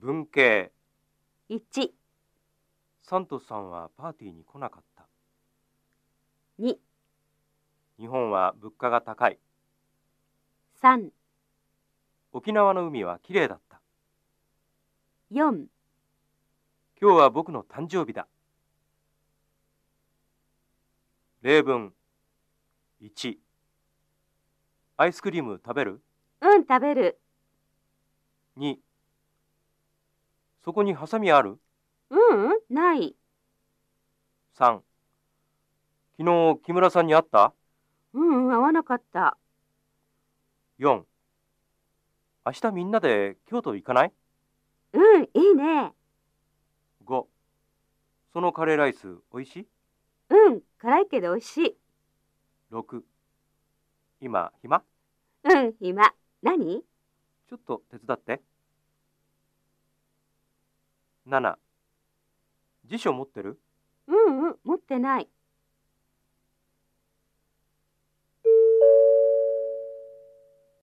文系。1、サントスさんはパーティーに来なかった。2、日本は物価が高い。3、沖縄の海はきれいだった。4、今日は僕の誕生日だ。例文。1アイスクリーム食べる？うん、食べる。2そこにハサミある？ううん、ない。3昨日木村さんに会った？うん、うん、合わなかった。4明日みんなで京都行かない？うん、いいね。5そのカレーライスおいしい？うん、辛いけど美味しい。6今暇？うん、暇。何？ちょっと手伝って7辞書持ってる？うん、うん、持ってない。